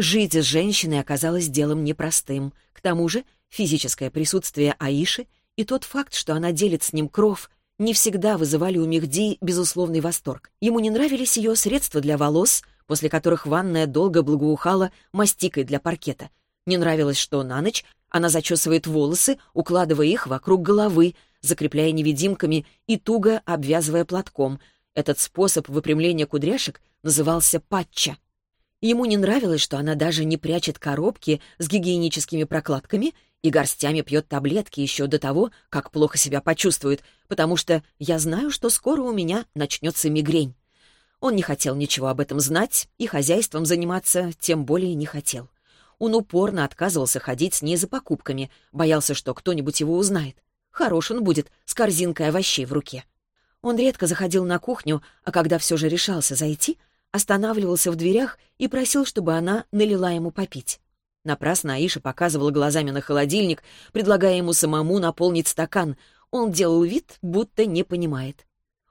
Жить с женщиной оказалось делом непростым. К тому же физическое присутствие Аиши и тот факт, что она делит с ним кров, не всегда вызывали у Мехди безусловный восторг. Ему не нравились ее средства для волос, после которых ванная долго благоухала мастикой для паркета. Не нравилось, что на ночь она зачесывает волосы, укладывая их вокруг головы, закрепляя невидимками и туго обвязывая платком. Этот способ выпрямления кудряшек назывался патча. Ему не нравилось, что она даже не прячет коробки с гигиеническими прокладками и горстями пьет таблетки еще до того, как плохо себя почувствует, потому что я знаю, что скоро у меня начнется мигрень. Он не хотел ничего об этом знать и хозяйством заниматься тем более не хотел. Он упорно отказывался ходить с ней за покупками, боялся, что кто-нибудь его узнает. Хорош он будет с корзинкой овощей в руке. Он редко заходил на кухню, а когда все же решался зайти, останавливался в дверях и просил, чтобы она налила ему попить. Напрасно Аиша показывала глазами на холодильник, предлагая ему самому наполнить стакан. Он делал вид, будто не понимает.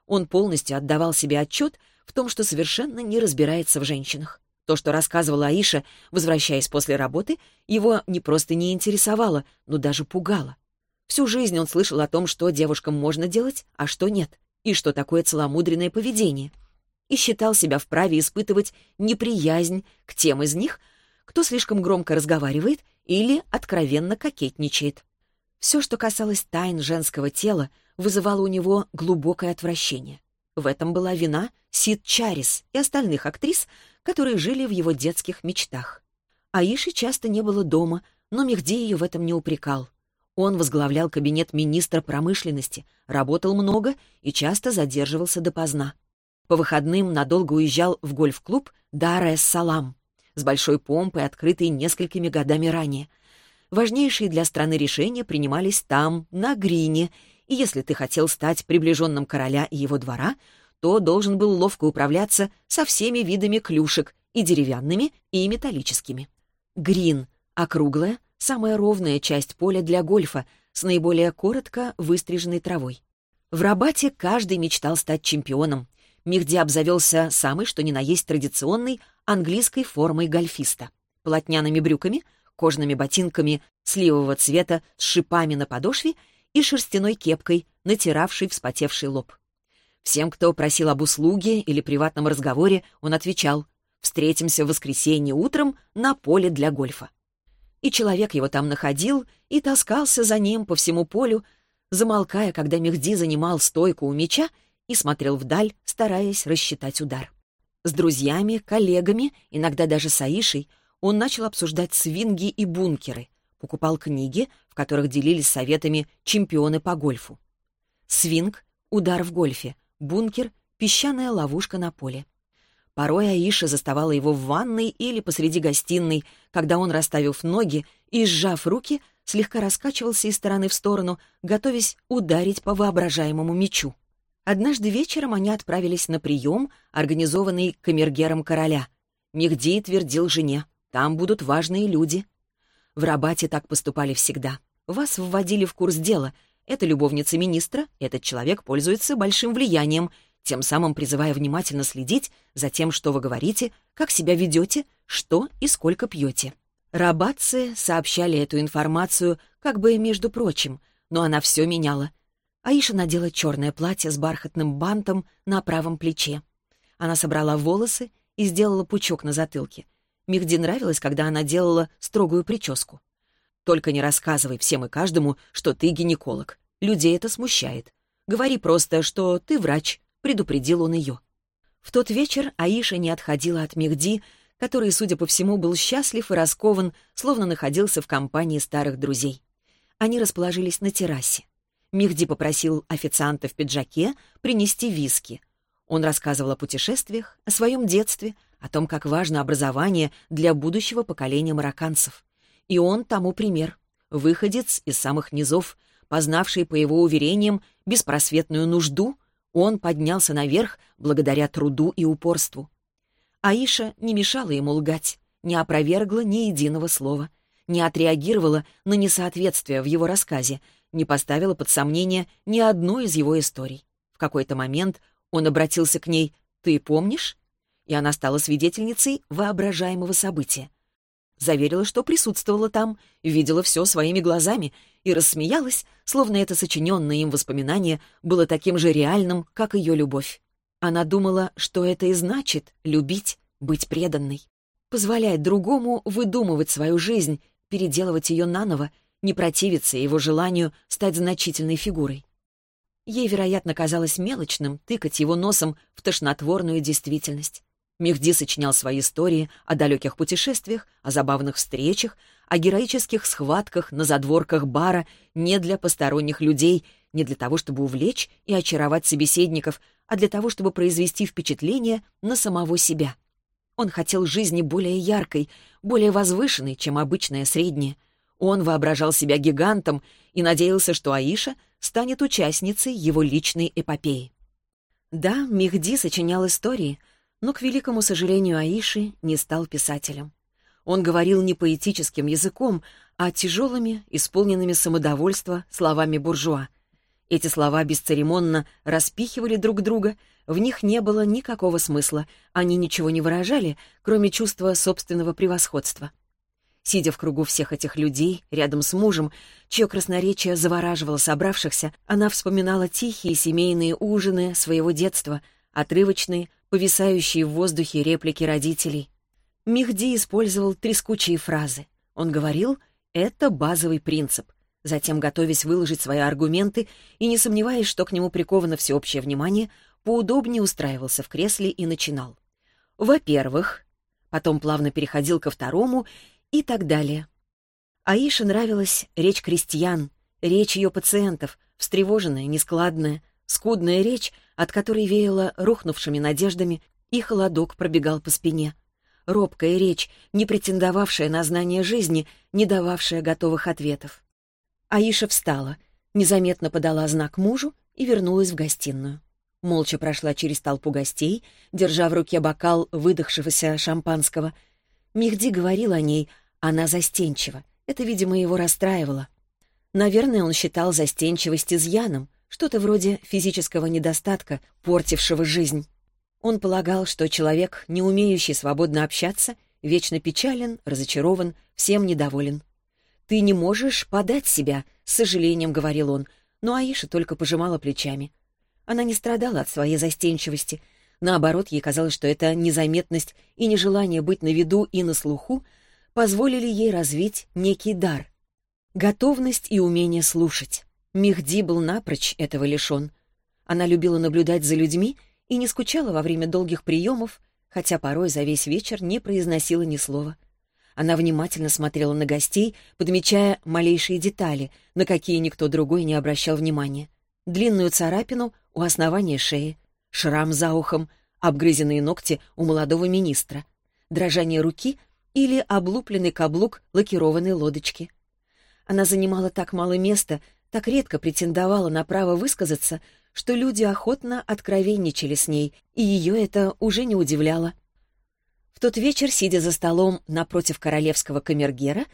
Он полностью отдавал себе отчет в том, что совершенно не разбирается в женщинах. То, что рассказывала Аиша, возвращаясь после работы, его не просто не интересовало, но даже пугало. Всю жизнь он слышал о том, что девушкам можно делать, а что нет, и что такое целомудренное поведение. И считал себя вправе испытывать неприязнь к тем из них, кто слишком громко разговаривает или откровенно кокетничает. Все, что касалось тайн женского тела, вызывало у него глубокое отвращение. В этом была вина Сид Чарис и остальных актрис, которые жили в его детских мечтах. Аиши часто не было дома, но Мехди ее в этом не упрекал. Он возглавлял кабинет министра промышленности, работал много и часто задерживался допоздна. По выходным надолго уезжал в гольф-клуб Дар-эс-Салам, с большой помпой, открытой несколькими годами ранее. Важнейшие для страны решения принимались там, на Грине, и если ты хотел стать приближенным короля и его двора — то должен был ловко управляться со всеми видами клюшек, и деревянными, и металлическими. Грин — округлая, самая ровная часть поля для гольфа, с наиболее коротко выстриженной травой. В Рабате каждый мечтал стать чемпионом. Мехди обзавелся самой, что ни на есть традиционной, английской формой гольфиста. Полотняными брюками, кожаными ботинками сливового цвета с шипами на подошве и шерстяной кепкой, натиравшей вспотевший лоб. Всем, кто просил об услуге или приватном разговоре, он отвечал «Встретимся в воскресенье утром на поле для гольфа». И человек его там находил и таскался за ним по всему полю, замолкая, когда Мехди занимал стойку у мяча и смотрел вдаль, стараясь рассчитать удар. С друзьями, коллегами, иногда даже с Аишей, он начал обсуждать свинги и бункеры, покупал книги, в которых делились советами чемпионы по гольфу. Свинг — удар в гольфе — бункер, песчаная ловушка на поле. Порой Аиша заставала его в ванной или посреди гостиной, когда он, расставив ноги и сжав руки, слегка раскачивался из стороны в сторону, готовясь ударить по воображаемому мечу. Однажды вечером они отправились на прием, организованный камергером короля. Мехди твердил жене, там будут важные люди. В Рабате так поступали всегда. Вас вводили в курс дела — это любовница министра, этот человек пользуется большим влиянием, тем самым призывая внимательно следить за тем, что вы говорите, как себя ведете, что и сколько пьете. Рабатцы сообщали эту информацию как бы между прочим, но она все меняла. Аиша надела черное платье с бархатным бантом на правом плече. Она собрала волосы и сделала пучок на затылке. Мехди нравилось, когда она делала строгую прическу. Только не рассказывай всем и каждому, что ты гинеколог. Людей это смущает. Говори просто, что ты врач, предупредил он ее. В тот вечер Аиша не отходила от Мехди, который, судя по всему, был счастлив и раскован, словно находился в компании старых друзей. Они расположились на террасе. Мехди попросил официанта в пиджаке принести виски. Он рассказывал о путешествиях, о своем детстве, о том, как важно образование для будущего поколения марокканцев. И он тому пример. Выходец из самых низов, познавший, по его уверениям, беспросветную нужду, он поднялся наверх благодаря труду и упорству. Аиша не мешала ему лгать, не опровергла ни единого слова, не отреагировала на несоответствие в его рассказе, не поставила под сомнение ни одну из его историй. В какой-то момент он обратился к ней «Ты помнишь?» И она стала свидетельницей воображаемого события. заверила, что присутствовала там, видела все своими глазами и рассмеялась, словно это сочиненное им воспоминание было таким же реальным, как ее любовь. Она думала, что это и значит — любить, быть преданной. Позволять другому выдумывать свою жизнь, переделывать ее наново, не противиться его желанию стать значительной фигурой. Ей, вероятно, казалось мелочным тыкать его носом в тошнотворную действительность. Мехди сочинял свои истории о далеких путешествиях, о забавных встречах, о героических схватках на задворках бара не для посторонних людей, не для того, чтобы увлечь и очаровать собеседников, а для того, чтобы произвести впечатление на самого себя. Он хотел жизни более яркой, более возвышенной, чем обычная средняя. Он воображал себя гигантом и надеялся, что Аиша станет участницей его личной эпопеи. Да, Мехди сочинял истории — но, к великому сожалению Аиши, не стал писателем. Он говорил не поэтическим языком, а тяжелыми, исполненными самодовольства словами буржуа. Эти слова бесцеремонно распихивали друг друга, в них не было никакого смысла, они ничего не выражали, кроме чувства собственного превосходства. Сидя в кругу всех этих людей, рядом с мужем, чье красноречие завораживало собравшихся, она вспоминала тихие семейные ужины своего детства, отрывочные, повисающие в воздухе реплики родителей. Мехди использовал трескучие фразы. Он говорил «это базовый принцип», затем, готовясь выложить свои аргументы и не сомневаясь, что к нему приковано всеобщее внимание, поудобнее устраивался в кресле и начинал. Во-первых, потом плавно переходил ко второму и так далее. Аише нравилась речь крестьян, речь ее пациентов, встревоженная, нескладная, скудная речь, от которой веяло рухнувшими надеждами, и холодок пробегал по спине. Робкая речь, не претендовавшая на знание жизни, не дававшая готовых ответов. Аиша встала, незаметно подала знак мужу и вернулась в гостиную. Молча прошла через толпу гостей, держа в руке бокал выдохшегося шампанского. Мехди говорил о ней, она застенчива. Это, видимо, его расстраивало. Наверное, он считал застенчивость изъяном — что-то вроде физического недостатка, портившего жизнь. Он полагал, что человек, не умеющий свободно общаться, вечно печален, разочарован, всем недоволен. «Ты не можешь подать себя», — с сожалением говорил он, но Аиша только пожимала плечами. Она не страдала от своей застенчивости. Наоборот, ей казалось, что эта незаметность и нежелание быть на виду и на слуху позволили ей развить некий дар — готовность и умение слушать. Мехди был напрочь этого лишен. Она любила наблюдать за людьми и не скучала во время долгих приемов, хотя порой за весь вечер не произносила ни слова. Она внимательно смотрела на гостей, подмечая малейшие детали, на какие никто другой не обращал внимания. Длинную царапину у основания шеи, шрам за ухом, обгрызенные ногти у молодого министра, дрожание руки или облупленный каблук лакированной лодочки. Она занимала так мало места, так редко претендовала на право высказаться, что люди охотно откровенничали с ней, и ее это уже не удивляло. В тот вечер, сидя за столом напротив королевского камергера,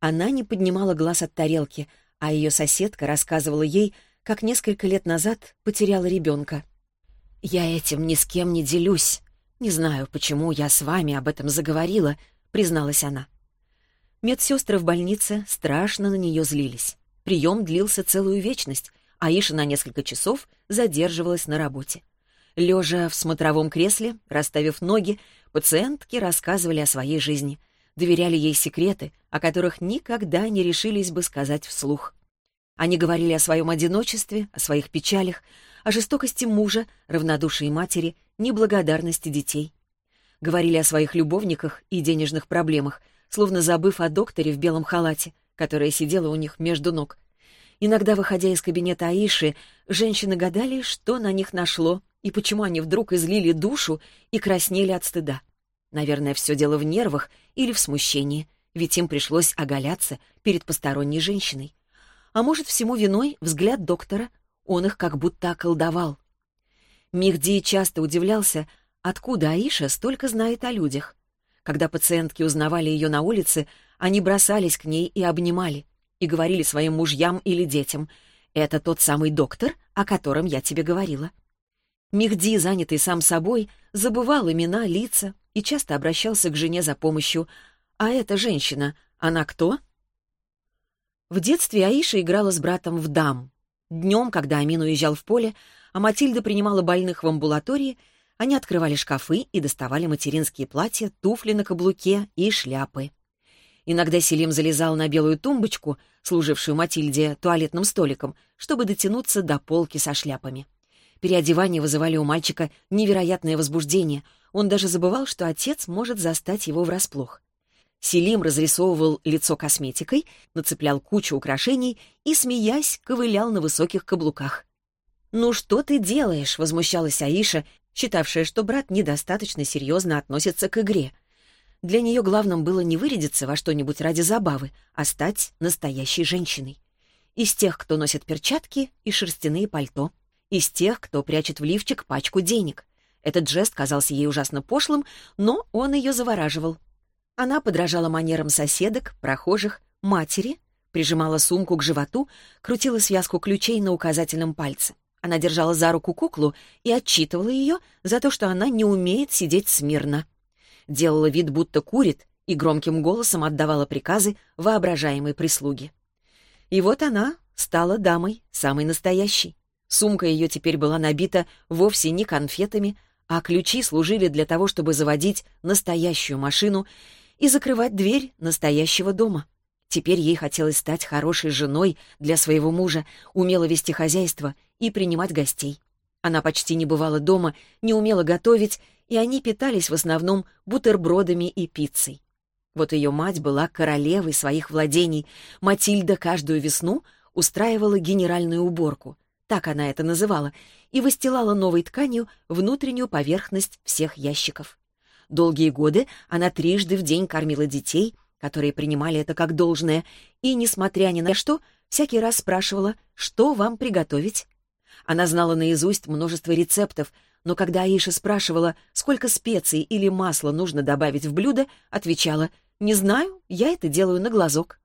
она не поднимала глаз от тарелки, а ее соседка рассказывала ей, как несколько лет назад потеряла ребенка. «Я этим ни с кем не делюсь. Не знаю, почему я с вами об этом заговорила», — призналась она. Медсестры в больнице страшно на нее злились. Прием длился целую вечность, а Иша на несколько часов задерживалась на работе. Лежа в смотровом кресле, расставив ноги, пациентки рассказывали о своей жизни, доверяли ей секреты, о которых никогда не решились бы сказать вслух. Они говорили о своем одиночестве, о своих печалях, о жестокости мужа, равнодушии матери, неблагодарности детей. Говорили о своих любовниках и денежных проблемах, словно забыв о докторе в белом халате, которая сидела у них между ног. Иногда, выходя из кабинета Аиши, женщины гадали, что на них нашло и почему они вдруг излили душу и краснели от стыда. Наверное, все дело в нервах или в смущении, ведь им пришлось оголяться перед посторонней женщиной. А может, всему виной взгляд доктора, он их как будто околдовал. Михди часто удивлялся, откуда Аиша столько знает о людях. Когда пациентки узнавали ее на улице, они бросались к ней и обнимали, и говорили своим мужьям или детям, «Это тот самый доктор, о котором я тебе говорила». Мехди, занятый сам собой, забывал имена, лица и часто обращался к жене за помощью, А эта женщина, она кто? В детстве Аиша играла с братом в дам. Днем, когда Амин уезжал в поле, а Матильда принимала больных в амбулатории, они открывали шкафы и доставали материнские платья, туфли на каблуке и шляпы. Иногда Селим залезал на белую тумбочку, служившую Матильде туалетным столиком, чтобы дотянуться до полки со шляпами. Переодевания вызывали у мальчика невероятное возбуждение. Он даже забывал, что отец может застать его врасплох. Селим разрисовывал лицо косметикой, нацеплял кучу украшений и, смеясь, ковылял на высоких каблуках. «Ну что ты делаешь?» — возмущалась Аиша, считавшая, что брат недостаточно серьезно относится к игре. Для нее главным было не вырядиться во что-нибудь ради забавы, а стать настоящей женщиной. Из тех, кто носит перчатки и шерстяные пальто. Из тех, кто прячет в лифчик пачку денег. Этот жест казался ей ужасно пошлым, но он ее завораживал. Она подражала манерам соседок, прохожих, матери, прижимала сумку к животу, крутила связку ключей на указательном пальце. Она держала за руку куклу и отчитывала ее за то, что она не умеет сидеть смирно. Делала вид, будто курит, и громким голосом отдавала приказы воображаемой прислуге. И вот она стала дамой, самой настоящей. Сумка ее теперь была набита вовсе не конфетами, а ключи служили для того, чтобы заводить настоящую машину и закрывать дверь настоящего дома. Теперь ей хотелось стать хорошей женой для своего мужа, умела вести хозяйство и принимать гостей. Она почти не бывала дома, не умела готовить, и они питались в основном бутербродами и пиццей. Вот ее мать была королевой своих владений. Матильда каждую весну устраивала генеральную уборку, так она это называла, и выстилала новой тканью внутреннюю поверхность всех ящиков. Долгие годы она трижды в день кормила детей, которые принимали это как должное, и, несмотря ни на что, всякий раз спрашивала, что вам приготовить. Она знала наизусть множество рецептов, но когда Аиша спрашивала, сколько специй или масла нужно добавить в блюдо, отвечала «Не знаю, я это делаю на глазок».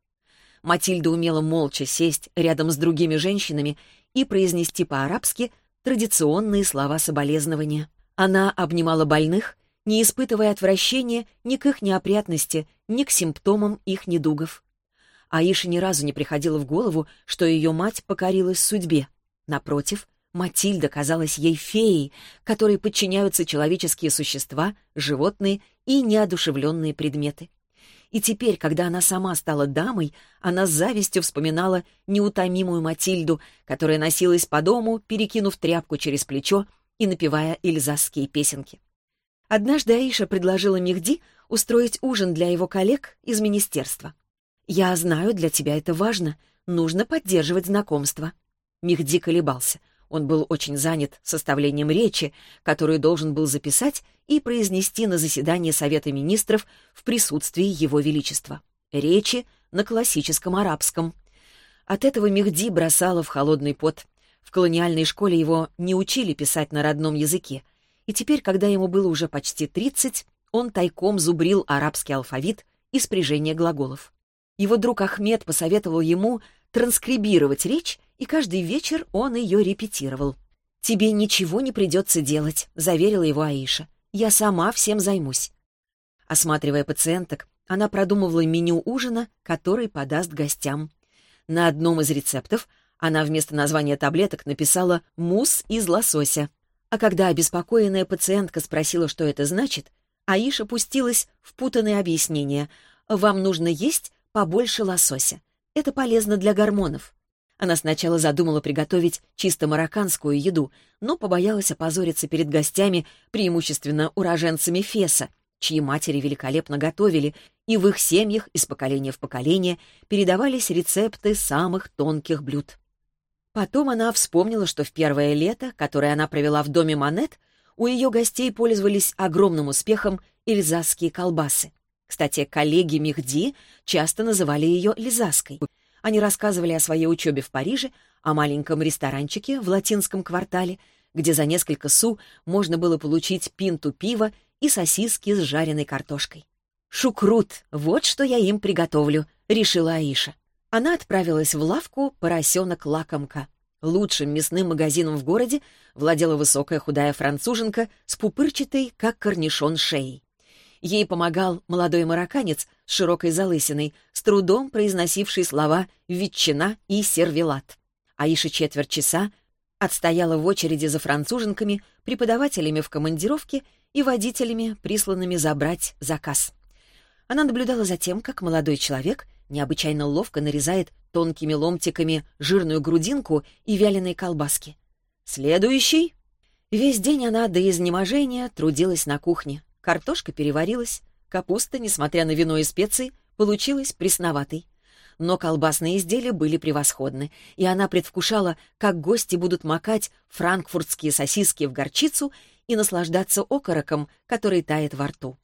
Матильда умела молча сесть рядом с другими женщинами и произнести по-арабски традиционные слова соболезнования. Она обнимала больных не испытывая отвращения ни к их неопрятности, ни к симптомам их недугов. Аише ни разу не приходило в голову, что ее мать покорилась судьбе. Напротив, Матильда казалась ей феей, которой подчиняются человеческие существа, животные и неодушевленные предметы. И теперь, когда она сама стала дамой, она с завистью вспоминала неутомимую Матильду, которая носилась по дому, перекинув тряпку через плечо и напевая ильзасские песенки. Однажды Аиша предложила Мехди устроить ужин для его коллег из министерства. «Я знаю, для тебя это важно. Нужно поддерживать знакомство». Мехди колебался. Он был очень занят составлением речи, которую должен был записать и произнести на заседании Совета министров в присутствии Его Величества. Речи на классическом арабском. От этого Мехди бросало в холодный пот. В колониальной школе его не учили писать на родном языке — и теперь, когда ему было уже почти 30, он тайком зубрил арабский алфавит и спряжение глаголов. Его друг Ахмед посоветовал ему транскрибировать речь, и каждый вечер он ее репетировал. «Тебе ничего не придется делать», — заверила его Аиша. «Я сама всем займусь». Осматривая пациенток, она продумывала меню ужина, который подаст гостям. На одном из рецептов она вместо названия таблеток написала «мусс из лосося». А когда обеспокоенная пациентка спросила, что это значит, Аиша пустилась в путанные объяснения. «Вам нужно есть побольше лосося. Это полезно для гормонов». Она сначала задумала приготовить чисто марокканскую еду, но побоялась опозориться перед гостями, преимущественно уроженцами Феса, чьи матери великолепно готовили, и в их семьях из поколения в поколение передавались рецепты самых тонких блюд. Потом она вспомнила, что в первое лето, которое она провела в доме Монет, у ее гостей пользовались огромным успехом эльзасские колбасы. Кстати, коллеги Мехди часто называли ее Лизаской. Они рассказывали о своей учебе в Париже, о маленьком ресторанчике в латинском квартале, где за несколько су можно было получить пинту пива и сосиски с жареной картошкой. «Шукрут, вот что я им приготовлю», — решила Аиша. Она отправилась в лавку «Поросенок-лакомка». Лучшим мясным магазином в городе владела высокая худая француженка с пупырчатой, как корнишон, шеей. Ей помогал молодой марокканец с широкой залысиной, с трудом произносивший слова «ветчина» и «сервелат». Аиша четверть часа отстояла в очереди за француженками, преподавателями в командировке и водителями, присланными забрать заказ. Она наблюдала за тем, как молодой человек необычайно ловко нарезает тонкими ломтиками жирную грудинку и вяленые колбаски. «Следующий!» Весь день она до изнеможения трудилась на кухне. Картошка переварилась, капуста, несмотря на вино и специи, получилась пресноватой. Но колбасные изделия были превосходны, и она предвкушала, как гости будут макать франкфуртские сосиски в горчицу и наслаждаться окороком, который тает во рту.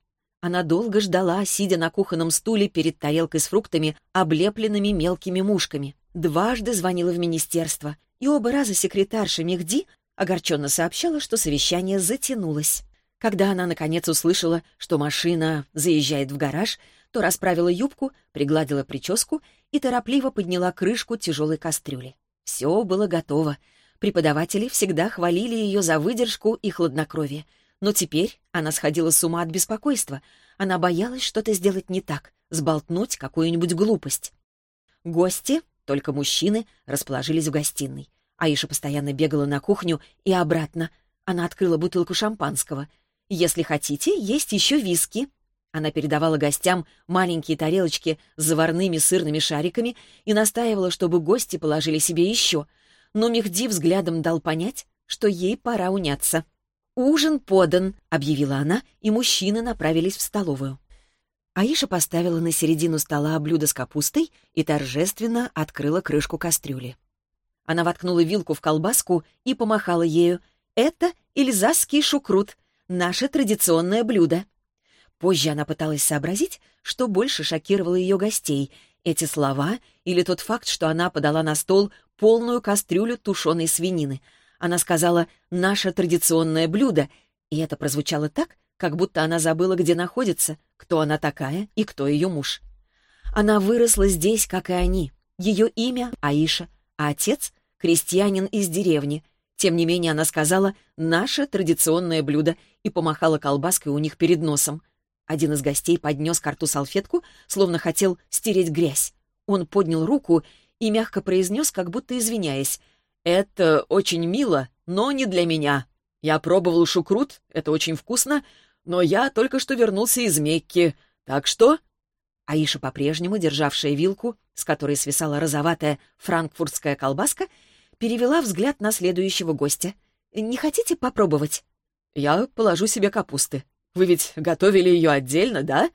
Она долго ждала, сидя на кухонном стуле перед тарелкой с фруктами, облепленными мелкими мушками. Дважды звонила в министерство, и оба раза секретарша Мехди огорченно сообщала, что совещание затянулось. Когда она, наконец, услышала, что машина заезжает в гараж, то расправила юбку, пригладила прическу и торопливо подняла крышку тяжелой кастрюли. Все было готово. Преподаватели всегда хвалили ее за выдержку и хладнокровие. Но теперь она сходила с ума от беспокойства. Она боялась что-то сделать не так, сболтнуть какую-нибудь глупость. Гости, только мужчины, расположились в гостиной. Аиша постоянно бегала на кухню и обратно. Она открыла бутылку шампанского. «Если хотите, есть еще виски». Она передавала гостям маленькие тарелочки с заварными сырными шариками и настаивала, чтобы гости положили себе еще. Но Мехди взглядом дал понять, что ей пора уняться. «Ужин подан», — объявила она, и мужчины направились в столовую. Аиша поставила на середину стола блюдо с капустой и торжественно открыла крышку кастрюли. Она воткнула вилку в колбаску и помахала ею. «Это эльзасский шукрут, наше традиционное блюдо». Позже она пыталась сообразить, что больше шокировало ее гостей — эти слова или тот факт, что она подала на стол полную кастрюлю тушеной свинины. Она сказала «наше традиционное блюдо», и это прозвучало так, как будто она забыла, где находится, кто она такая и кто ее муж. Она выросла здесь, как и они. Ее имя — Аиша, а отец — крестьянин из деревни. Тем не менее она сказала «наше традиционное блюдо» и помахала колбаской у них перед носом. Один из гостей поднес к рту салфетку, словно хотел стереть грязь. Он поднял руку и мягко произнес, как будто извиняясь, «Это очень мило, но не для меня. Я пробовал шукрут, это очень вкусно, но я только что вернулся из Мекки, так что...» Аиша, по-прежнему державшая вилку, с которой свисала розоватая франкфуртская колбаска, перевела взгляд на следующего гостя. «Не хотите попробовать?» «Я положу себе капусты. Вы ведь готовили ее отдельно, да?»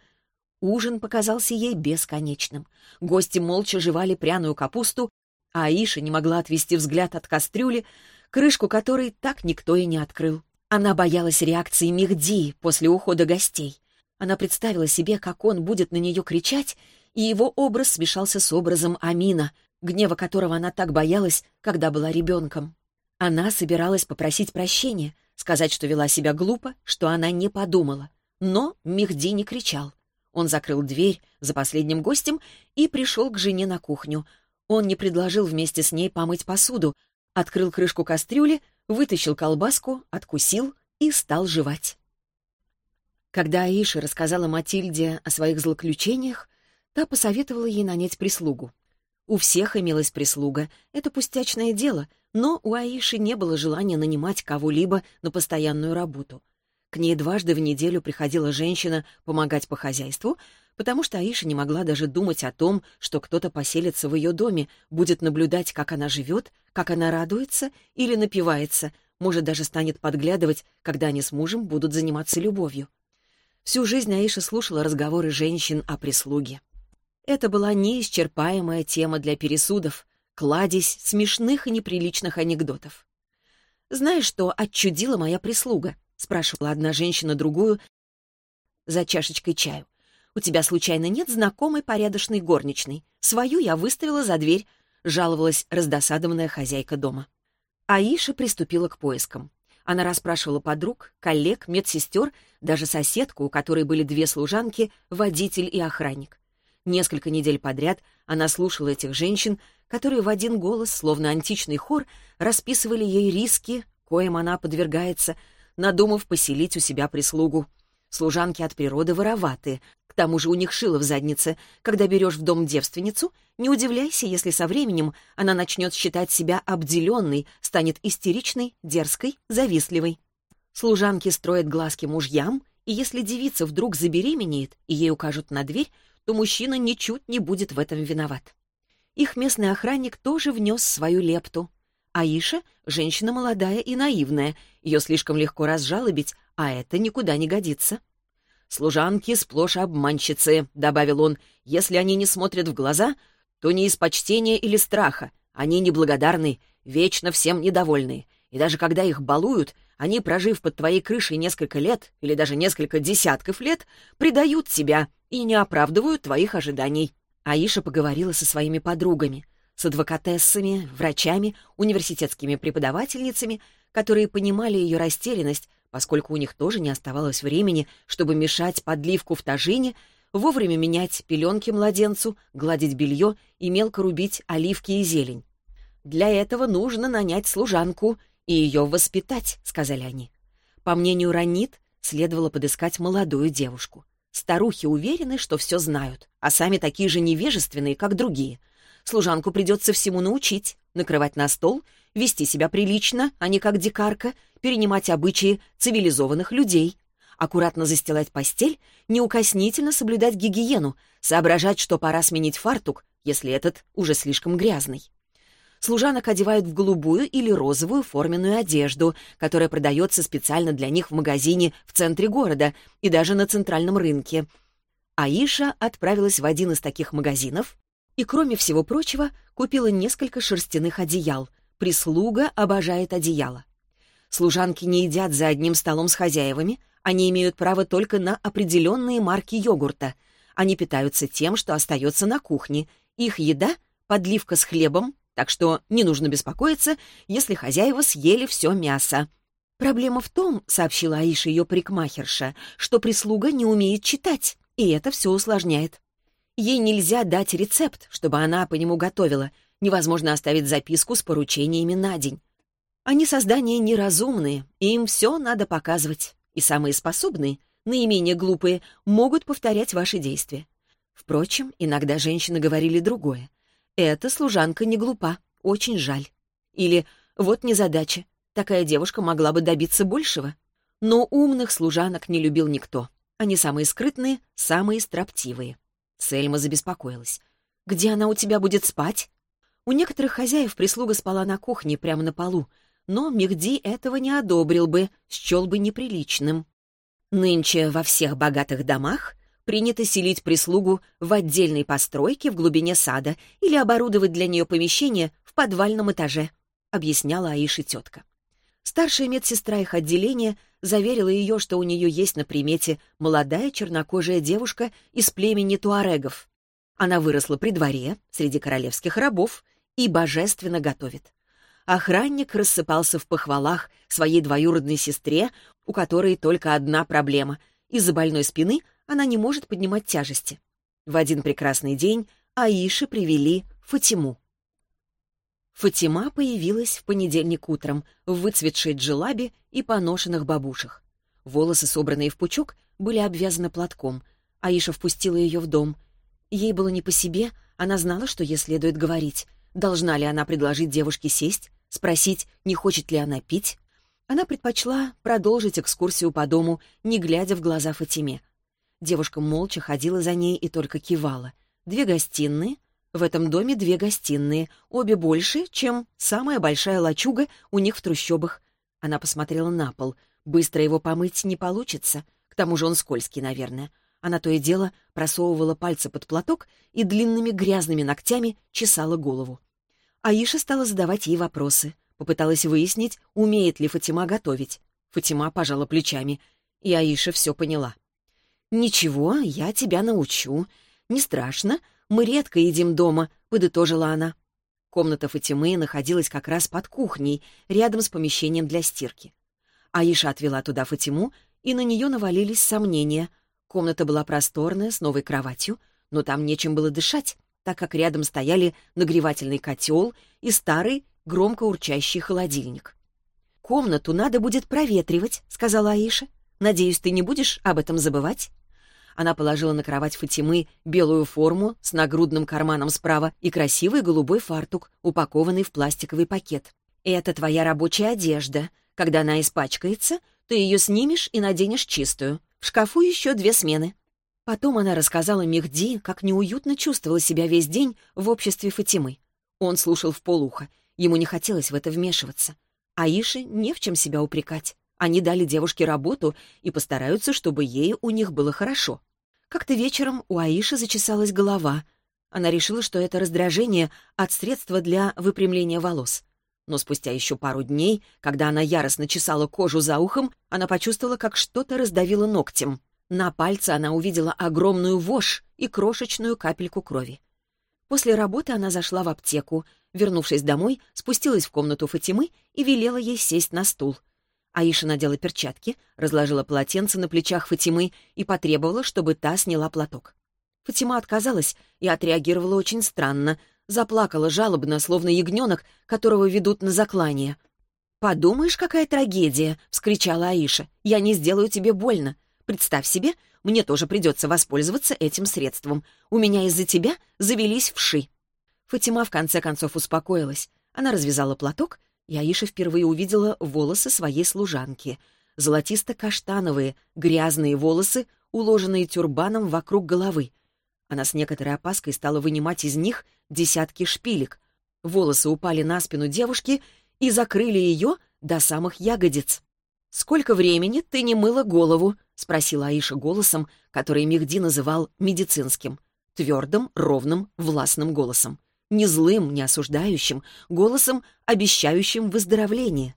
Ужин показался ей бесконечным. Гости молча жевали пряную капусту, а Аиша не могла отвести взгляд от кастрюли, крышку которой так никто и не открыл. Она боялась реакции Мехди после ухода гостей. Она представила себе, как он будет на нее кричать, и его образ смешался с образом Амина, гнева которого она так боялась, когда была ребенком. Она собиралась попросить прощения, сказать, что вела себя глупо, что она не подумала. Но Мехди не кричал. Он закрыл дверь за последним гостем и пришел к жене на кухню. Он не предложил вместе с ней помыть посуду, открыл крышку кастрюли, вытащил колбаску, откусил и стал жевать. Когда Аиша рассказала Матильде о своих злоключениях, та посоветовала ей нанять прислугу. У всех имелась прислуга, это пустячное дело, но у Аиши не было желания нанимать кого-либо на постоянную работу. К ней дважды в неделю приходила женщина помогать по хозяйству, потому что Аиша не могла даже думать о том, что кто-то поселится в ее доме, будет наблюдать, как она живет, как она радуется или напивается, может, даже станет подглядывать, когда они с мужем будут заниматься любовью. Всю жизнь Аиша слушала разговоры женщин о прислуге. Это была неисчерпаемая тема для пересудов, кладезь смешных и неприличных анекдотов. «Знаешь, что отчудила моя прислуга?» — спрашивала одна женщина другую за чашечкой чаю. «У тебя, случайно, нет знакомой порядочной горничной? Свою я выставила за дверь», — жаловалась раздосадованная хозяйка дома. Аиша приступила к поискам. Она расспрашивала подруг, коллег, медсестер, даже соседку, у которой были две служанки, водитель и охранник. Несколько недель подряд она слушала этих женщин, которые в один голос, словно античный хор, расписывали ей риски, коим она подвергается, надумав поселить у себя прислугу. Служанки от природы вороваты. К тому же у них шило в заднице. Когда берешь в дом девственницу, не удивляйся, если со временем она начнет считать себя обделенной, станет истеричной, дерзкой, завистливой. Служанки строят глазки мужьям, и если девица вдруг забеременеет и ей укажут на дверь, то мужчина ничуть не будет в этом виноват. Их местный охранник тоже внес свою лепту. Аиша — женщина молодая и наивная, ее слишком легко разжалобить, а это никуда не годится. «Служанки сплошь обманщицы», — добавил он. «Если они не смотрят в глаза, то не из почтения или страха. Они неблагодарны, вечно всем недовольны. И даже когда их балуют, они, прожив под твоей крышей несколько лет или даже несколько десятков лет, предают тебя и не оправдывают твоих ожиданий». Аиша поговорила со своими подругами — с адвокатессами, врачами, университетскими преподавательницами, которые понимали ее растерянность, поскольку у них тоже не оставалось времени, чтобы мешать подливку в тажине, вовремя менять пеленки младенцу, гладить белье и мелко рубить оливки и зелень. «Для этого нужно нанять служанку и ее воспитать», — сказали они. По мнению Ранит, следовало подыскать молодую девушку. Старухи уверены, что все знают, а сами такие же невежественные, как другие — Служанку придется всему научить, накрывать на стол, вести себя прилично, а не как дикарка, перенимать обычаи цивилизованных людей, аккуратно застилать постель, неукоснительно соблюдать гигиену, соображать, что пора сменить фартук, если этот уже слишком грязный. Служанок одевают в голубую или розовую форменную одежду, которая продается специально для них в магазине в центре города и даже на центральном рынке. Аиша отправилась в один из таких магазинов и, кроме всего прочего, купила несколько шерстяных одеял. Прислуга обожает одеяло. Служанки не едят за одним столом с хозяевами, они имеют право только на определенные марки йогурта. Они питаются тем, что остается на кухне. Их еда — подливка с хлебом, так что не нужно беспокоиться, если хозяева съели все мясо. «Проблема в том, — сообщила Аиша ее парикмахерша, — что прислуга не умеет читать, и это все усложняет. Ей нельзя дать рецепт, чтобы она по нему готовила. Невозможно оставить записку с поручениями на день. Они создания неразумные, и им все надо показывать. И самые способные, наименее глупые, могут повторять ваши действия. Впрочем, иногда женщины говорили другое. «Эта служанка не глупа, очень жаль». Или «Вот незадача, такая девушка могла бы добиться большего». Но умных служанок не любил никто. Они самые скрытные, самые строптивые. Сельма забеспокоилась. «Где она у тебя будет спать?» У некоторых хозяев прислуга спала на кухне прямо на полу, но Мехди этого не одобрил бы, счел бы неприличным. Нынче во всех богатых домах принято селить прислугу в отдельной постройке в глубине сада или оборудовать для нее помещение в подвальном этаже, объясняла Аиши тетка. Старшая медсестра их отделения заверила ее, что у нее есть на примете молодая чернокожая девушка из племени туарегов. Она выросла при дворе, среди королевских рабов, и божественно готовит. Охранник рассыпался в похвалах своей двоюродной сестре, у которой только одна проблема. Из-за больной спины она не может поднимать тяжести. В один прекрасный день Аиши привели Фатиму. Фатима появилась в понедельник утром в выцветшей джелабе и поношенных бабушах. Волосы, собранные в пучок, были обвязаны платком. Аиша впустила ее в дом. Ей было не по себе, она знала, что ей следует говорить. Должна ли она предложить девушке сесть, спросить, не хочет ли она пить? Она предпочла продолжить экскурсию по дому, не глядя в глаза Фатиме. Девушка молча ходила за ней и только кивала. Две гостиные — в этом доме две гостиные, обе больше, чем самая большая лачуга у них в трущобах. Она посмотрела на пол. Быстро его помыть не получится. К тому же он скользкий, наверное. Она то и дело просовывала пальцы под платок и длинными грязными ногтями чесала голову. Аиша стала задавать ей вопросы. Попыталась выяснить, умеет ли Фатима готовить. Фатима пожала плечами, и Аиша все поняла. «Ничего, я тебя научу. Не страшно, мы редко едим дома», — подытожила она. Комната Фатимы находилась как раз под кухней, рядом с помещением для стирки. Аиша отвела туда Фатиму, и на нее навалились сомнения. Комната была просторная, с новой кроватью, но там нечем было дышать, так как рядом стояли нагревательный котел и старый, громко урчащий холодильник. «Комнату надо будет проветривать», — сказала Аиша. Надеюсь, ты не будешь об этом забывать?» Она положила на кровать Фатимы белую форму с нагрудным карманом справа и красивый голубой фартук, упакованный в пластиковый пакет. «Это твоя рабочая одежда. Когда она испачкается, ты ее снимешь и наденешь чистую. В шкафу еще две смены». Потом она рассказала Мехди, как неуютно чувствовала себя весь день в обществе Фатимы. Он слушал в полухо. Ему не хотелось в это вмешиваться. Аише не в чем себя упрекать. Они дали девушке работу и постараются, чтобы ей у них было хорошо. Как-то вечером у Аиши зачесалась голова. Она решила, что это раздражение от средства для выпрямления волос. Но спустя еще пару дней, когда она яростно чесала кожу за ухом, она почувствовала, как что-то раздавило ногтем. На пальце она увидела огромную вошь и крошечную капельку крови. После работы она зашла в аптеку, вернувшись домой, спустилась в комнату Фатимы и велела ей сесть на стул — Аиша надела перчатки, разложила полотенце на плечах Фатимы и потребовала, чтобы та сняла платок. Фатима отказалась и отреагировала очень странно, заплакала жалобно, словно ягненок, которого ведут на заклание. «Подумаешь, какая трагедия!» — вскричала Аиша. «Я не сделаю тебе больно. Представь себе, мне тоже придется воспользоваться этим средством. У меня из-за тебя завелись вши». Фатима в конце концов успокоилась. Она развязала платок и Аиша впервые увидела волосы своей служанки. Золотисто-каштановые, грязные волосы, уложенные тюрбаном вокруг головы. Она с некоторой опаской стала вынимать из них десятки шпилек. Волосы упали на спину девушки и закрыли ее до самых ягодиц. «Сколько времени ты не мыла голову?» — спросила Аиша голосом, который Мехди называл медицинским. Твердым, ровным, властным голосом не злым, не осуждающим, голосом, обещающим выздоровление.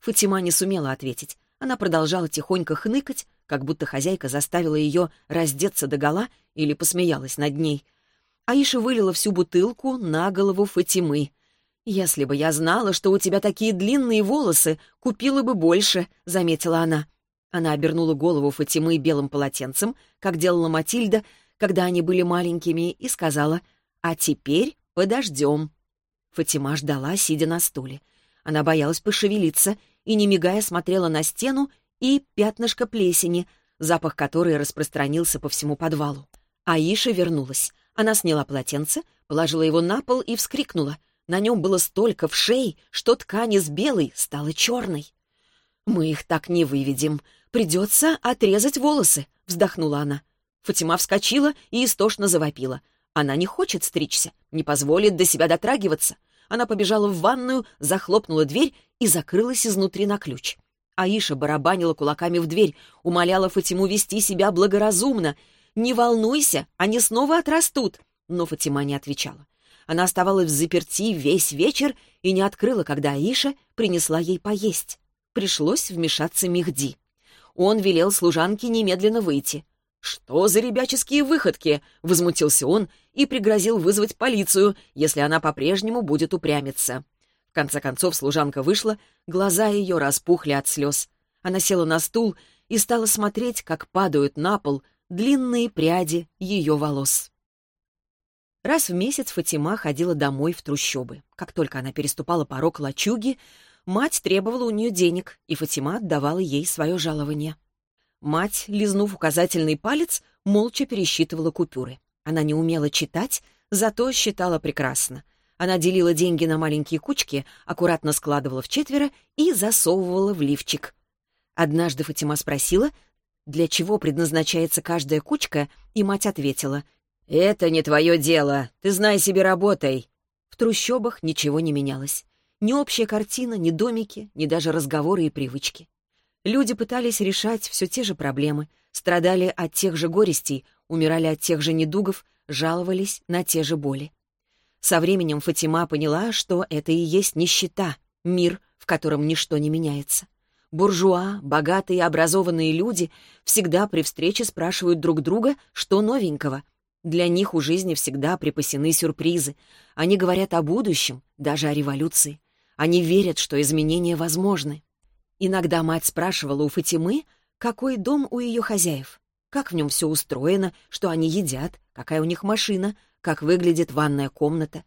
Фатима не сумела ответить. Она продолжала тихонько хныкать, как будто хозяйка заставила ее раздеться догола или посмеялась над ней. Аиша вылила всю бутылку на голову Фатимы. «Если бы я знала, что у тебя такие длинные волосы, купила бы больше», — заметила она. Она обернула голову Фатимы белым полотенцем, как делала Матильда, когда они были маленькими, и сказала, «А теперь «Подождем». Фатима ждала, сидя на стуле. Она боялась пошевелиться и, не мигая, смотрела на стену и пятнышко плесени, запах которой распространился по всему подвалу. Аиша вернулась. Она сняла полотенце, положила его на пол и вскрикнула. На нем было столько вшей, что ткань из белой стала черной. «Мы их так не выведем. Придется отрезать волосы», — вздохнула она. Фатима вскочила и истошно завопила — она не хочет стричься, не позволит до себя дотрагиваться. Она побежала в ванную, захлопнула дверь и закрылась изнутри на ключ. Аиша барабанила кулаками в дверь, умоляла Фатиму вести себя благоразумно. «Не волнуйся, они снова отрастут!» Но Фатима не отвечала. Она оставалась в заперти весь вечер и не открыла, когда Аиша принесла ей поесть. Пришлось вмешаться Мехди. Он велел служанке немедленно выйти. «Что за ребяческие выходки?» — возмутился он и пригрозил вызвать полицию, если она по-прежнему будет упрямиться. В конце концов служанка вышла, глаза ее распухли от слез. Она села на стул и стала смотреть, как падают на пол длинные пряди ее волос. Раз в месяц Фатима ходила домой в трущобы. Как только она переступала порог лачуги, мать требовала у нее денег, и Фатима отдавала ей свое жалование. Мать, лизнув указательный палец, молча пересчитывала купюры. Она не умела читать, зато считала прекрасно. Она делила деньги на маленькие кучки, аккуратно складывала в четверо и засовывала в лифчик. Однажды Фатима спросила, для чего предназначается каждая кучка, и мать ответила, «Это не твое дело, ты знай себе работай». В трущобах ничего не менялось. Ни общая картина, ни домики, ни даже разговоры и привычки. Люди пытались решать все те же проблемы, страдали от тех же горестей, умирали от тех же недугов, жаловались на те же боли. Со временем Фатима поняла, что это и есть нищета, мир, в котором ничто не меняется. Буржуа, богатые и образованные люди всегда при встрече спрашивают друг друга, что новенького. Для них у жизни всегда припасены сюрпризы. Они говорят о будущем, даже о революции. Они верят, что изменения возможны. Иногда мать спрашивала у Фатимы, какой дом у ее хозяев, как в нем все устроено, что они едят, какая у них машина, как выглядит ванная комната.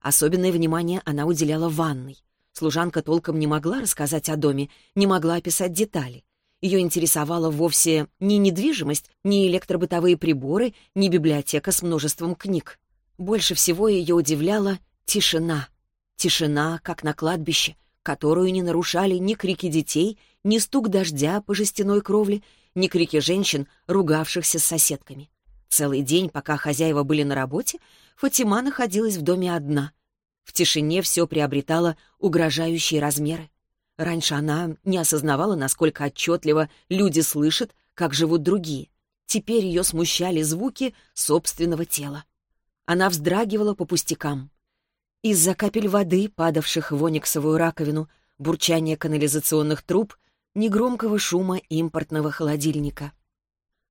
Особенное внимание она уделяла ванной. Служанка толком не могла рассказать о доме, не могла описать детали. Ее интересовала вовсе не недвижимость, не электробытовые приборы, не библиотека с множеством книг. Больше всего ее удивляла тишина. Тишина, как на кладбище, которую не нарушали ни крики детей, ни стук дождя по жестяной кровле, ни крики женщин, ругавшихся с соседками. Целый день, пока хозяева были на работе, Фатима находилась в доме одна. В тишине все приобретало угрожающие размеры. Раньше она не осознавала, насколько отчетливо люди слышат, как живут другие. Теперь ее смущали звуки собственного тела. Она вздрагивала по пустякам. Из-за капель воды, падавших в ониксовую раковину, бурчания канализационных труб, негромкого шума импортного холодильника.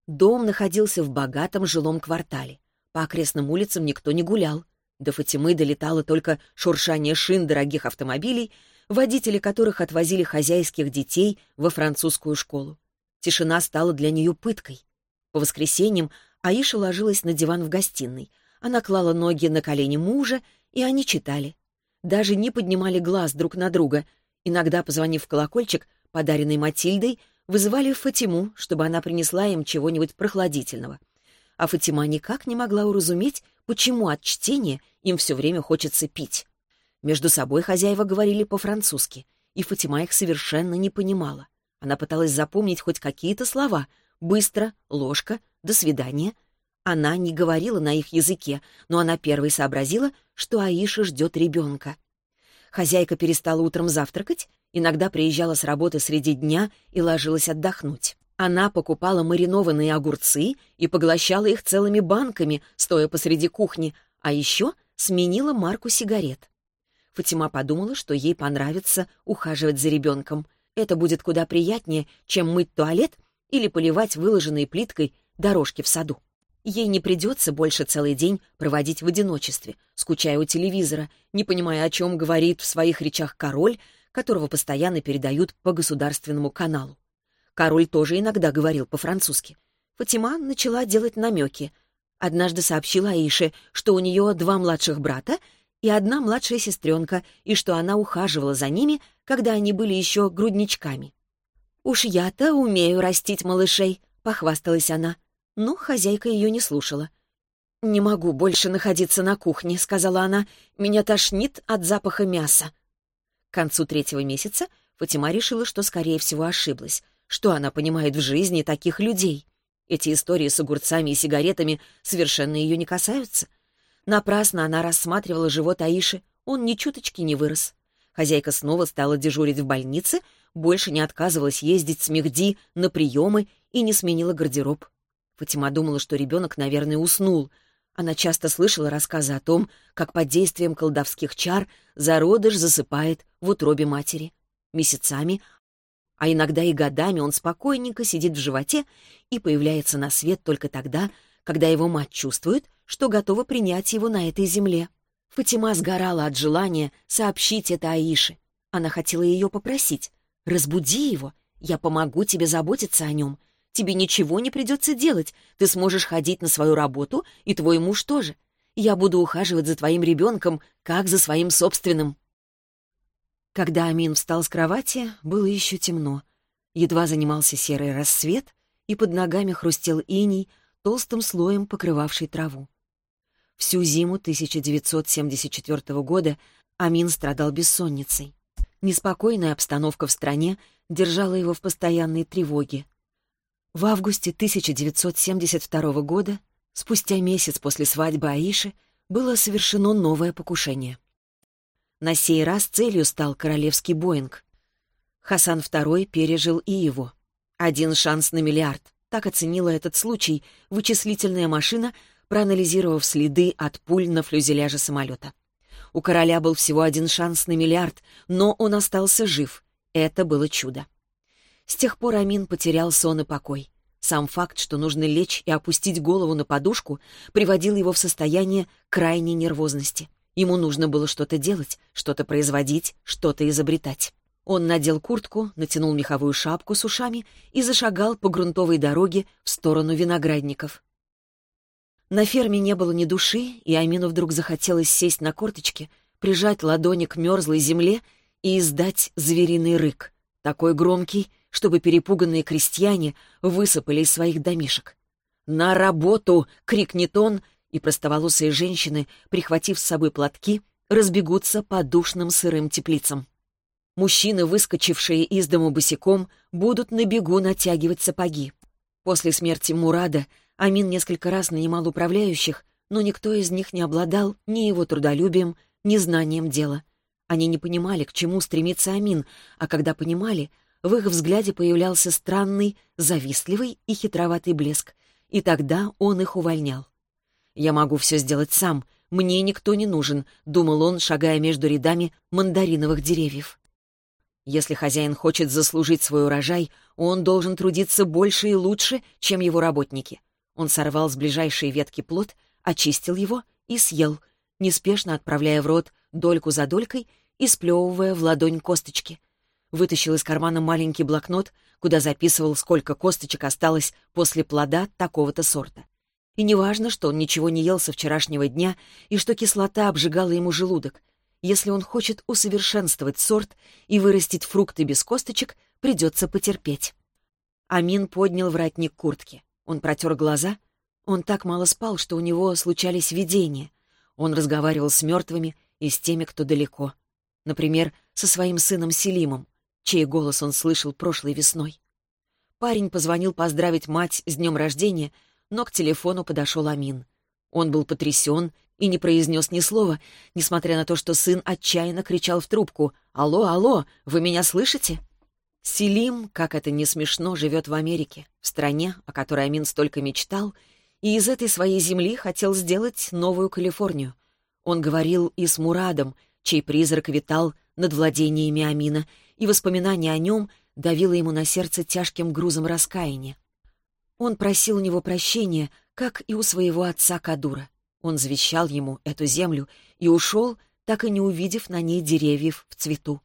Дом находился в богатом жилом квартале. По окрестным улицам никто не гулял. До Фатимы долетало только шуршание шин дорогих автомобилей водители которых отвозили хозяйских детей во французскую школу. Тишина стала для нее пыткой. По воскресеньям Аиша ложилась на диван в гостиной. Она клала ноги на колени мужа, и они читали. Даже не поднимали глаз друг на друга. Иногда, позвонив в колокольчик, подаренный Матильдой, вызывали Фатиму, чтобы она принесла им чего-нибудь прохладительного. А Фатима никак не могла уразуметь, почему от чтения им все время хочется пить. Между собой хозяева говорили по-французски, и Фатима их совершенно не понимала. Она пыталась запомнить хоть какие-то слова. «Быстро», «ложка», «до свидания». Она не говорила на их языке, но она первой сообразила, что Аиша ждет ребенка. Хозяйка перестала утром завтракать, иногда приезжала с работы среди дня и ложилась отдохнуть. Она покупала маринованные огурцы и поглощала их целыми банками, стоя посреди кухни, а еще сменила марку сигарет. Фатима подумала, что ей понравится ухаживать за ребенком. Это будет куда приятнее, чем мыть туалет или поливать выложенной плиткой дорожки в саду. Ей не придется больше целый день проводить в одиночестве, скучая у телевизора, не понимая, о чем говорит в своих речах король, которого постоянно передают по государственному каналу. Король тоже иногда говорил по-французски. Фатима начала делать намеки. Однажды сообщила Аише, что у нее два младших брата и одна младшая сестренка, и что она ухаживала за ними, когда они были еще грудничками. «Уж я-то умею растить малышей», — похвасталась она. Но хозяйка ее не слушала. «Не могу больше находиться на кухне», — сказала она. «Меня тошнит от запаха мяса». К концу третьего месяца Фатима решила, что, скорее всего, ошиблась. Что она понимает в жизни таких людей? Эти истории с огурцами и сигаретами совершенно ее не касаются. Напрасно она рассматривала живот Аиши, он ни чуточки не вырос. Хозяйка снова стала дежурить в больнице, больше не отказывалась ездить с Мехди на приемы и не сменила гардероб. Фатима думала, что ребенок, наверное, уснул. Она часто слышала рассказы о том, как под действием колдовских чар зародыш засыпает в утробе матери. Месяцами, а иногда и годами он спокойненько сидит в животе и появляется на свет только тогда, когда его мать чувствует, что готова принять его на этой земле. Фатима сгорала от желания сообщить это Аише. Она хотела ее попросить. «Разбуди его, я помогу тебе заботиться о нем. Тебе ничего не придется делать, ты сможешь ходить на свою работу, и твой муж тоже. Я буду ухаживать за твоим ребенком, как за своим собственным». Когда Амин встал с кровати, было еще темно. Едва занимался серый рассвет, и под ногами хрустел иней, толстым слоем покрывавший траву. Всю зиму 1974 года Амин страдал бессонницей. Неспокойная обстановка в стране держала его в постоянной тревоге. В августе 1972 года, спустя месяц после свадьбы Аиши, было совершено новое покушение. На сей раз целью стал королевский Боинг. Хасан II пережил и его. Один шанс на миллиард. Так оценила этот случай вычислительная машина, проанализировав следы от пуль на фюзеляже самолета. У короля был всего один шанс на миллиард, но он остался жив. Это было чудо. С тех пор Амин потерял сон и покой. Сам факт, что нужно лечь и опустить голову на подушку, приводил его в состояние крайней нервозности. Ему нужно было что-то делать, что-то производить, что-то изобретать. Он надел куртку, натянул меховую шапку с ушами и зашагал по грунтовой дороге в сторону виноградников. На ферме не было ни души, и Амину вдруг захотелось сесть на корточки, прижать ладони к мерзлой земле и издать звериный рык, такой громкий, чтобы перепуганные крестьяне высыпали из своих домишек. «На работу!» — крикнет он, и простоволосые женщины, прихватив с собой платки, разбегутся по душным сырым теплицам. Мужчины, выскочившие из дому босиком, будут на бегу натягивать сапоги. После смерти Мурада Амин несколько раз нанимал управляющих, но никто из них не обладал ни его трудолюбием, ни знанием дела. Они не понимали, к чему стремится Амин, а когда понимали, в их взгляде появлялся странный, завистливый и хитроватый блеск, и тогда он их увольнял. «Я могу все сделать сам, мне никто не нужен», — думал он, шагая между рядами мандариновых деревьев. Если хозяин хочет заслужить свой урожай, он должен трудиться больше и лучше, чем его работники. Он сорвал с ближайшей ветки плод, очистил его и съел, неспешно отправляя в рот дольку за долькой и сплевывая в ладонь косточки. Вытащил из кармана маленький блокнот, куда записывал, сколько косточек осталось после плода такого-то сорта. И неважно, что он ничего не ел со вчерашнего дня и что кислота обжигала ему желудок. Если он хочет усовершенствовать сорт и вырастить фрукты без косточек, придется потерпеть. Амин поднял воротник куртки. Он протер глаза. Он так мало спал, что у него случались видения. Он разговаривал с мертвыми и с теми, кто далеко. Например, со своим сыном Селимом, чей голос он слышал прошлой весной. Парень позвонил поздравить мать с днем рождения, но к телефону подошел Амин. Он был потрясен и не произнес ни слова, несмотря на то, что сын отчаянно кричал в трубку «Алло, алло, вы меня слышите?» Селим, как это не смешно, живет в Америке, в стране, о которой Амин столько мечтал, и из этой своей земли хотел сделать новую Калифорнию. Он говорил и с Мурадом, чей призрак витал над владениями Амина, и воспоминание о нем давило ему на сердце тяжким грузом раскаяния. Он просил у него прощения, как и у своего отца Кадура. Он завещал ему эту землю и ушел, так и не увидев на ней деревьев в цвету.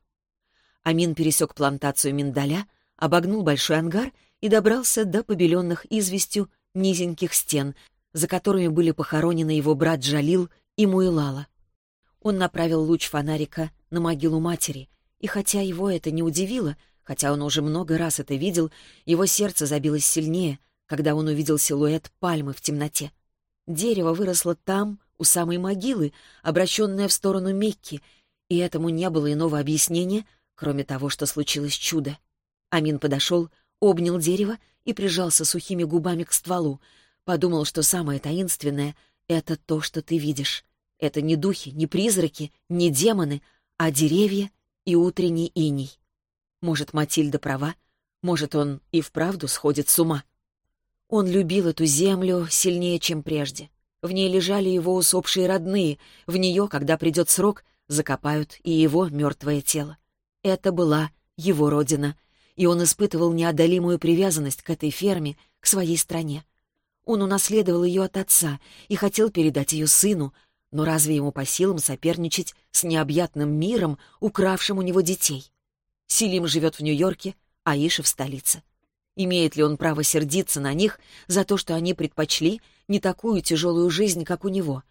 Амин пересек плантацию миндаля, обогнул большой ангар и добрался до побеленных известью низеньких стен, за которыми были похоронены его брат Джалил и Муилала. Он направил луч фонарика на могилу матери, и хотя его это не удивило, хотя он уже много раз это видел, его сердце забилось сильнее, когда он увидел силуэт пальмы в темноте. Дерево выросло там, у самой могилы, обращенное в сторону Мекки, и этому не было иного объяснения, кроме того, что случилось чудо. Амин подошел, обнял дерево и прижался сухими губами к стволу. Подумал, что самое таинственное — это то, что ты видишь. Это не духи, не призраки, не демоны, а деревья и утренний иней. Может, Матильда права, может, он и вправду сходит с ума. Он любил эту землю сильнее, чем прежде. В ней лежали его усопшие родные, в нее, когда придет срок, закопают и его мертвое тело. Это была его родина, и он испытывал неодолимую привязанность к этой ферме, к своей стране. Он унаследовал ее от отца и хотел передать ее сыну, но разве ему по силам соперничать с необъятным миром, укравшим у него детей? Силим живет в Нью-Йорке, а Иша в столице. Имеет ли он право сердиться на них за то, что они предпочли не такую тяжелую жизнь, как у него?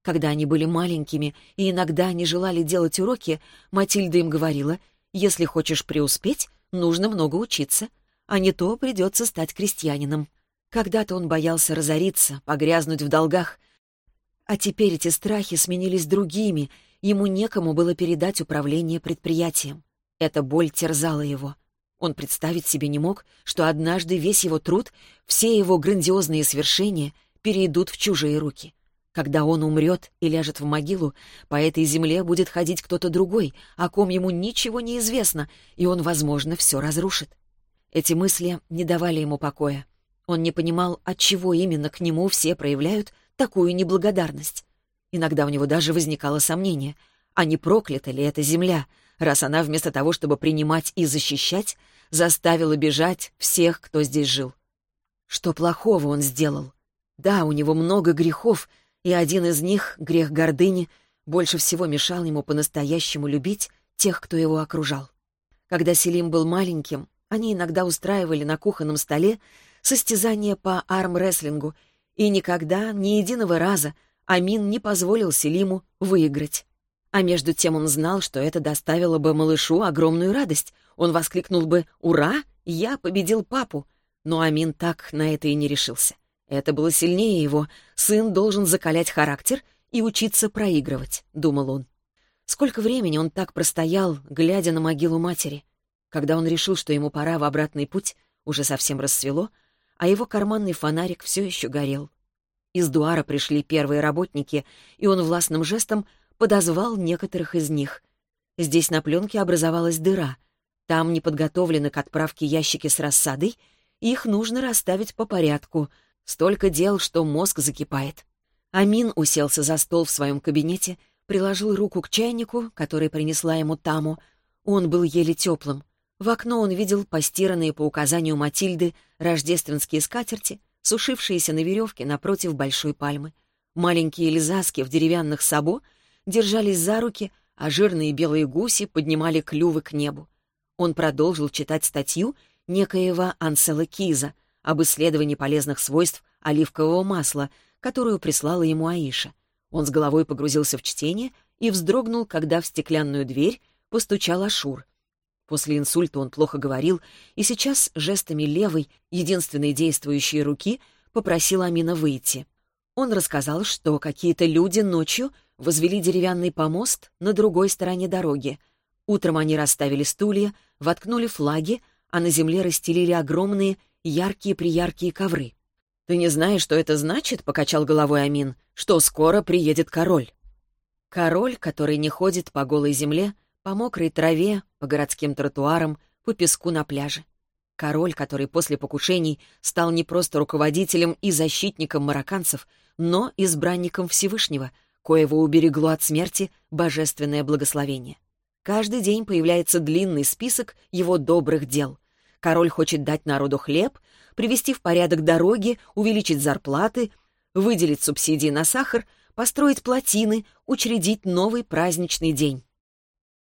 Когда они были маленькими и иногда не желали делать уроки, Матильда им говорила, «Если хочешь преуспеть, нужно много учиться, а не то придется стать крестьянином». Когда-то он боялся разориться, погрязнуть в долгах, а теперь эти страхи сменились другими, ему некому было передать управление предприятием. Эта боль терзала его. Он представить себе не мог, что однажды весь его труд, все его грандиозные свершения перейдут в чужие руки. Когда он умрет и ляжет в могилу, по этой земле будет ходить кто-то другой, о ком ему ничего не известно, и он, возможно, все разрушит. Эти мысли не давали ему покоя. Он не понимал, от чего именно к нему все проявляют такую неблагодарность. Иногда у него даже возникало сомнение, а не проклята ли эта земля, раз она вместо того, чтобы принимать и защищать, заставила бежать всех, кто здесь жил. Что плохого он сделал? Да, у него много грехов, и один из них, грех гордыни, больше всего мешал ему по-настоящему любить тех, кто его окружал. Когда Селим был маленьким, они иногда устраивали на кухонном столе состязания по армрестлингу, и никогда, ни единого раза, Амин не позволил Селиму выиграть. А между тем он знал, что это доставило бы малышу огромную радость. Он воскликнул бы «Ура! Я победил папу!» Но Амин так на это и не решился. Это было сильнее его. Сын должен закалять характер и учиться проигрывать, думал он. Сколько времени он так простоял, глядя на могилу матери. Когда он решил, что ему пора в обратный путь, уже совсем рассвело, а его карманный фонарик все еще горел. Из дуара пришли первые работники, и он властным жестом подозвал некоторых из них. Здесь на пленке образовалась дыра. Там не подготовлены к отправке ящики с рассадой, их нужно расставить по порядку. Столько дел, что мозг закипает. Амин уселся за стол в своем кабинете, приложил руку к чайнику, который принесла ему Таму. Он был еле теплым. В окно он видел постиранные по указанию Матильды рождественские скатерти, сушившиеся на веревке напротив большой пальмы. Маленькие лизаски в деревянных сабо держались за руки, а жирные белые гуси поднимали клювы к небу. Он продолжил читать статью некоего Ансела Киза об исследовании полезных свойств оливкового масла, которую прислала ему Аиша. Он с головой погрузился в чтение и вздрогнул, когда в стеклянную дверь постучал Ашур — После инсульта он плохо говорил, и сейчас жестами левой, единственной действующей руки, попросил Амина выйти. Он рассказал, что какие-то люди ночью возвели деревянный помост на другой стороне дороги. Утром они расставили стулья, воткнули флаги, а на земле расстелили огромные яркие-прияркие ковры. «Ты не знаешь, что это значит?» — покачал головой Амин. «Что скоро приедет король». Король, который не ходит по голой земле, — по мокрой траве, по городским тротуарам, по песку на пляже. Король, который после покушений стал не просто руководителем и защитником марокканцев, но избранником Всевышнего, коего уберегло от смерти божественное благословение. Каждый день появляется длинный список его добрых дел. Король хочет дать народу хлеб, привести в порядок дороги, увеличить зарплаты, выделить субсидии на сахар, построить плотины, учредить новый праздничный день.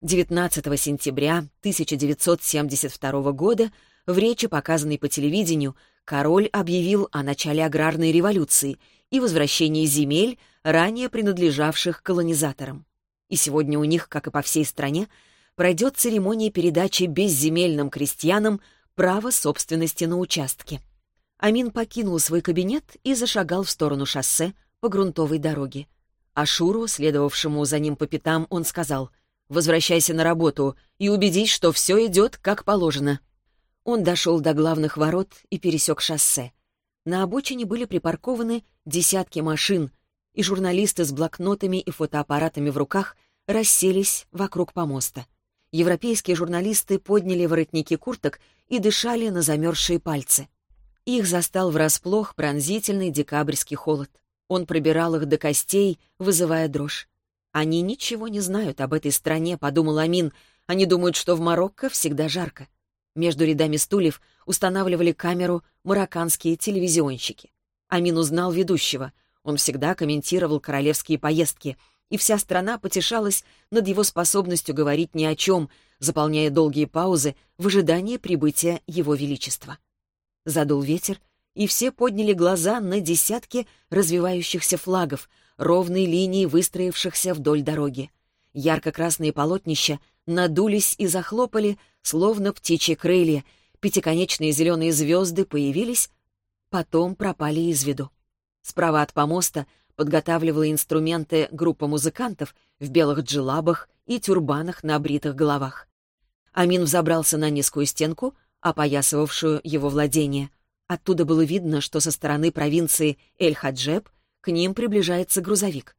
19 сентября 1972 года в речи, показанной по телевидению, король объявил о начале аграрной революции и возвращении земель, ранее принадлежавших колонизаторам. И сегодня у них, как и по всей стране, пройдет церемония передачи безземельным крестьянам права собственности на участке. Амин покинул свой кабинет и зашагал в сторону шоссе по грунтовой дороге. Ашуру, следовавшему за ним по пятам, он сказал — Возвращайся на работу и убедись, что все идет как положено». Он дошел до главных ворот и пересек шоссе. На обочине были припаркованы десятки машин, и журналисты с блокнотами и фотоаппаратами в руках расселись вокруг помоста. Европейские журналисты подняли воротники курток и дышали на замерзшие пальцы. Их застал врасплох пронзительный декабрьский холод. Он пробирал их до костей, вызывая дрожь. «Они ничего не знают об этой стране», — подумал Амин. «Они думают, что в Марокко всегда жарко». Между рядами стульев устанавливали камеру марокканские телевизионщики. Амин узнал ведущего. Он всегда комментировал королевские поездки, и вся страна потешалась над его способностью говорить ни о чем, заполняя долгие паузы в ожидании прибытия его величества. Задул ветер, и все подняли глаза на десятки развивающихся флагов — ровной линии выстроившихся вдоль дороги. Ярко-красные полотнища надулись и захлопали, словно птичьи крылья. Пятиконечные зеленые звезды появились, потом пропали из виду. Справа от помоста подготавливала инструменты группа музыкантов в белых джелабах и тюрбанах на бритых головах. Амин взобрался на низкую стенку, опоясывавшую его владение. Оттуда было видно, что со стороны провинции Эль-Хаджеб к ним приближается грузовик.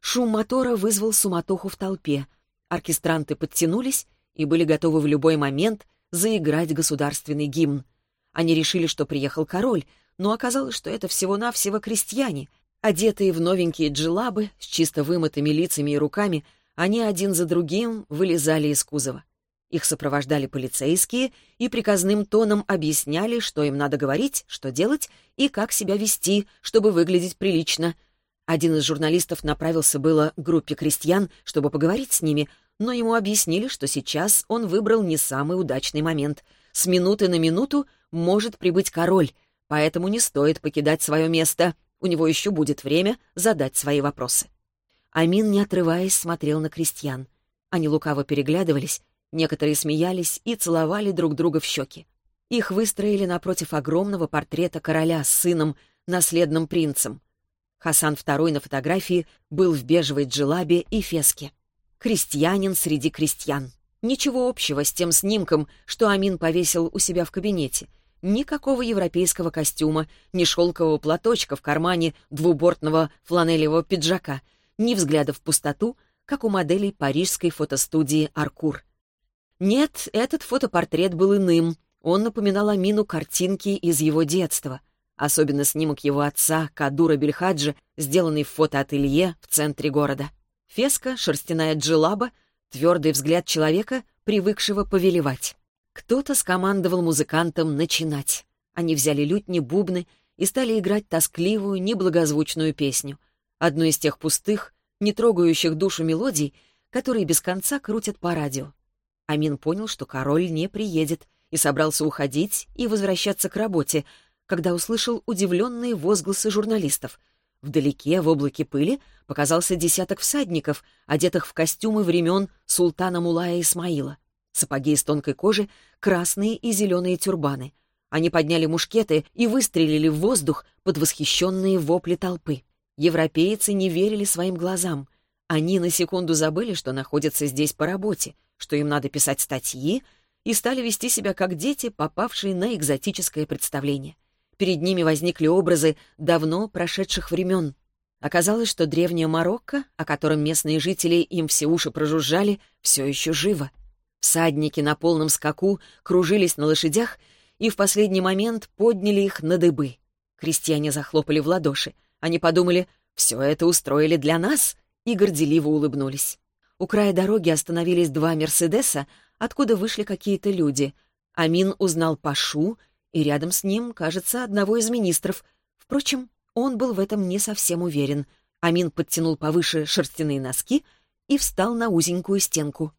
Шум мотора вызвал суматоху в толпе. Оркестранты подтянулись и были готовы в любой момент заиграть государственный гимн. Они решили, что приехал король, но оказалось, что это всего-навсего крестьяне. Одетые в новенькие джелабы, с чисто вымытыми лицами и руками, они один за другим вылезали из кузова. Их сопровождали полицейские и приказным тоном объясняли, что им надо говорить, что делать и как себя вести, чтобы выглядеть прилично. Один из журналистов направился было к группе крестьян, чтобы поговорить с ними, но ему объяснили, что сейчас он выбрал не самый удачный момент. С минуты на минуту может прибыть король, поэтому не стоит покидать свое место. У него еще будет время задать свои вопросы. Амин, не отрываясь, смотрел на крестьян. Они лукаво переглядывались, Некоторые смеялись и целовали друг друга в щеки. Их выстроили напротив огромного портрета короля с сыном, наследным принцем. Хасан II на фотографии был в бежевой джелабе и феске. Крестьянин среди крестьян. Ничего общего с тем снимком, что Амин повесил у себя в кабинете. Никакого европейского костюма, ни шелкового платочка в кармане двубортного фланелевого пиджака, ни взгляда в пустоту, как у моделей парижской фотостудии «Аркур». Нет, этот фотопортрет был иным. Он напоминал Амину картинки из его детства. Особенно снимок его отца, Кадура Бельхаджи, сделанный в фотоателье в центре города. Феска, шерстяная джилаба, твердый взгляд человека, привыкшего повелевать. Кто-то скомандовал музыкантам начинать. Они взяли лютни, бубны и стали играть тоскливую, неблагозвучную песню. Одну из тех пустых, не трогающих душу мелодий, которые без конца крутят по радио. Амин понял, что король не приедет, и собрался уходить и возвращаться к работе, когда услышал удивленные возгласы журналистов. Вдалеке, в облаке пыли, показался десяток всадников, одетых в костюмы времен султана Мулая Исмаила. Сапоги из тонкой кожи, красные и зеленые тюрбаны. Они подняли мушкеты и выстрелили в воздух под восхищенные вопли толпы. Европейцы не верили своим глазам. Они на секунду забыли, что находятся здесь по работе, что им надо писать статьи, и стали вести себя как дети, попавшие на экзотическое представление — Перед ними возникли образы давно прошедших времен. Оказалось, что древняя Марокко, о котором местные жители им все уши прожужжали, все еще живо. Всадники на полном скаку кружились на лошадях и в последний момент подняли их на дыбы. Крестьяне захлопали в ладоши. Они подумали, все это устроили для нас, и горделиво улыбнулись. У края дороги остановились два «Мерседеса», откуда вышли какие-то люди. Амин узнал Пашу и рядом с ним, кажется, одного из министров. Впрочем, он был в этом не совсем уверен. Амин подтянул повыше шерстяные носки и встал на узенькую стенку.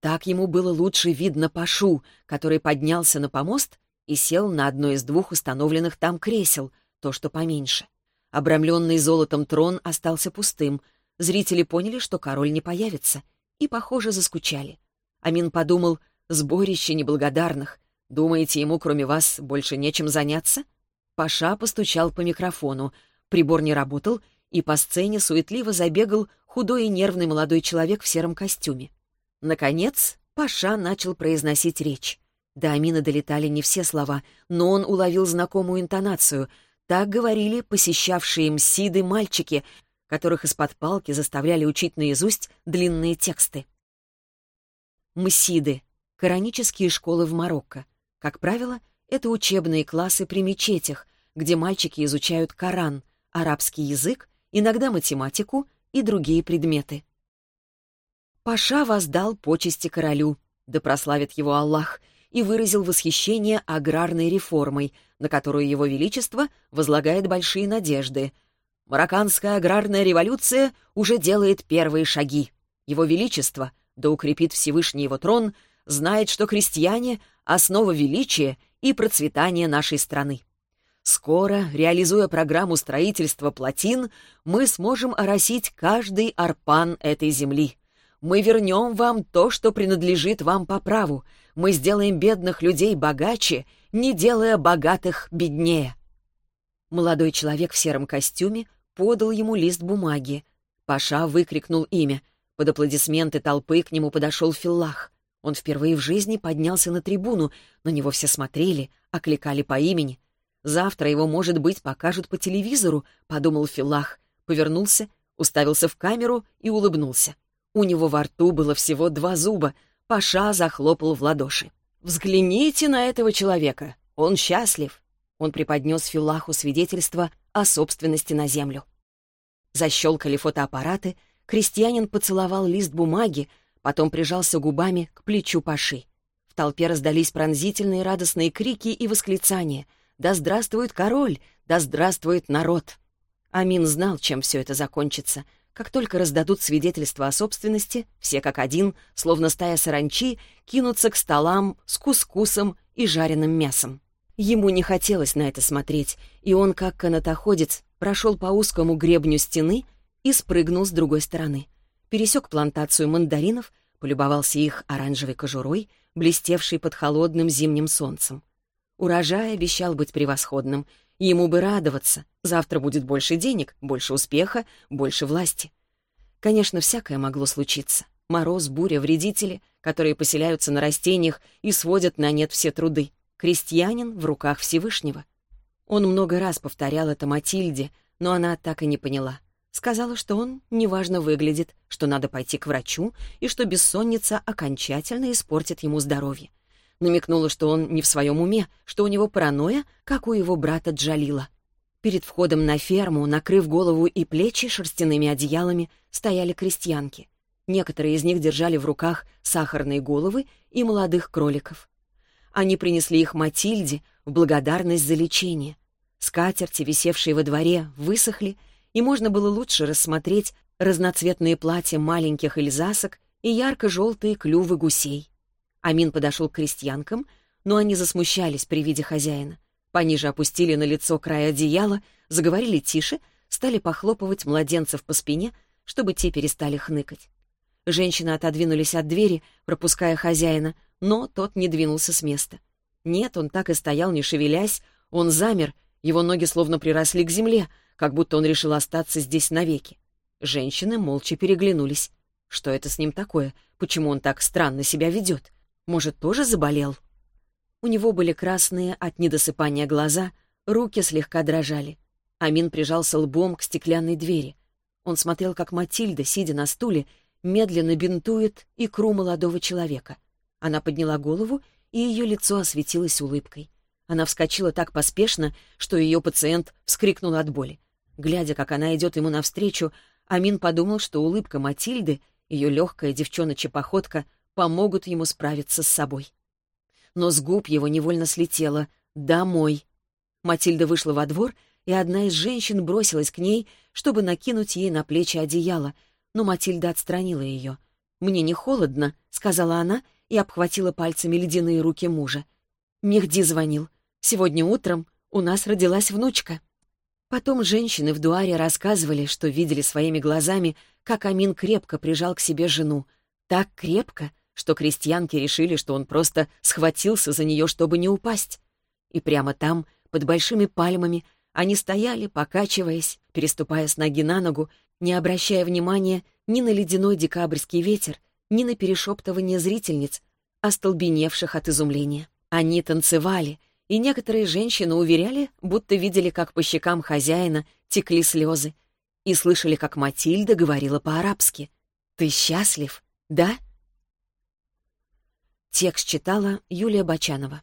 Так ему было лучше видно Пашу, который поднялся на помост и сел на одно из двух установленных там кресел, то, что поменьше. Обрамленный золотом трон остался пустым. Зрители поняли, что король не появится, и, похоже, заскучали. Амин подумал, сборище неблагодарных — Думаете, ему, кроме вас, больше нечем заняться? Паша постучал по микрофону. Прибор не работал, и по сцене суетливо забегал худой и нервный молодой человек в сером костюме. Наконец, Паша начал произносить речь. До Амина долетали не все слова, но он уловил знакомую интонацию. Так говорили посещавшие МСИДы мальчики, которых из-под палки заставляли учить наизусть длинные тексты. МСИДы — коранические школы в Марокко. Как правило, это учебные классы при мечетях, где мальчики изучают Коран, арабский язык, иногда математику и другие предметы. Паша воздал почести королю, да прославит его Аллах, и выразил восхищение аграрной реформой, на которую его величество возлагает большие надежды. Марокканская аграрная революция уже делает первые шаги. Его величество, да укрепит Всевышний его трон, знает, что крестьяне основа величия и процветания нашей страны. Скоро, реализуя программу строительства плотин, мы сможем оросить каждый арпан этой земли. Мы вернем вам то, что принадлежит вам по праву. Мы сделаем бедных людей богаче, не делая богатых беднее. Молодой человек в сером костюме подал ему лист бумаги. Паша выкрикнул имя. Под аплодисменты толпы к нему подошел Филлах. Он впервые в жизни поднялся на трибуну, на него все смотрели, окликали по имени. «Завтра его, может быть, покажут по телевизору», — подумал Филах, повернулся, уставился в камеру и улыбнулся. У него во рту было всего два зуба, Паша захлопал в ладоши. «Взгляните на этого человека! Он счастлив!» Он преподнес Филаху свидетельство о собственности на землю. Защелкали фотоаппараты, крестьянин поцеловал лист бумаги, потом прижался губами к плечу Паши. В толпе раздались пронзительные радостные крики и восклицания. «Да здравствует король! Да здравствует народ!» Амин знал, чем все это закончится. Как только раздадут свидетельства о собственности, все как один, словно стая саранчи, кинутся к столам с кускусом и жареным мясом. Ему не хотелось на это смотреть, и он, как канатоходец, прошел по узкому гребню стены и спрыгнул с другой стороны пересек плантацию мандаринов, полюбовался их оранжевой кожурой, блестевшей под холодным зимним солнцем. Урожай обещал быть превосходным, ему бы радоваться. Завтра будет больше денег, больше успеха, больше власти. Конечно, всякое могло случиться. Мороз, буря, вредители, которые поселяются на растениях и сводят на нет все труды. Крестьянин в руках Всевышнего. Он много раз повторял это Матильде, но она так и не поняла. Сказала, что он неважно выглядит, что надо пойти к врачу и что бессонница окончательно испортит ему здоровье. Намекнула, что он не в своем уме, что у него паранойя, как у его брата Джалила. Перед входом на ферму, накрыв голову и плечи шерстяными одеялами, стояли крестьянки. Некоторые из них держали в руках сахарные головы и молодых кроликов. Они принесли их Матильде в благодарность за лечение. Скатерти, висевшие во дворе, высохли, и можно было лучше рассмотреть разноцветные платья маленьких эльзасок и ярко-желтые клювы гусей. Амин подошел к крестьянкам, но они засмущались при виде хозяина. Пониже опустили на лицо край одеяла, заговорили тише, стали похлопывать младенцев по спине, чтобы те перестали хныкать. Женщины отодвинулись от двери, пропуская хозяина, но тот не двинулся с места. Нет, он так и стоял, не шевелясь, он замер, его ноги словно приросли к земле, как будто он решил остаться здесь навеки. Женщины молча переглянулись. Что это с ним такое? Почему он так странно себя ведет? Может, тоже заболел? У него были красные от недосыпания глаза, руки слегка дрожали. Амин прижался лбом к стеклянной двери. Он смотрел, как Матильда, сидя на стуле, медленно бинтует икру молодого человека. Она подняла голову, и ее лицо осветилось улыбкой. Она вскочила так поспешно, что ее пациент вскрикнул от боли. Глядя, как она идет ему навстречу, Амин подумал, что улыбка Матильды, ее легкая девчоночья походка, помогут ему справиться с собой. Но с губ его невольно слетело «домой». Матильда вышла во двор, и одна из женщин бросилась к ней, чтобы накинуть ей на плечи одеяло, но Матильда отстранила ее. «Мне не холодно», — сказала она и обхватила пальцами ледяные руки мужа. Мехди звонил. «Сегодня утром у нас родилась внучка». Потом женщины в Дуаре рассказывали, что видели своими глазами, как Амин крепко прижал к себе жену. Так крепко, что крестьянки решили, что он просто схватился за нее, чтобы не упасть. И прямо там, под большими пальмами, они стояли, покачиваясь, переступая с ноги на ногу, не обращая внимания ни на ледяной декабрьский ветер, ни на перешептывание зрительниц, остолбеневших от изумления. Они танцевали, и некоторые женщины уверяли, будто видели, как по щекам хозяина текли слезы, и слышали, как Матильда говорила по-арабски. «Ты счастлив, да?» Текст читала Юлия Бочанова.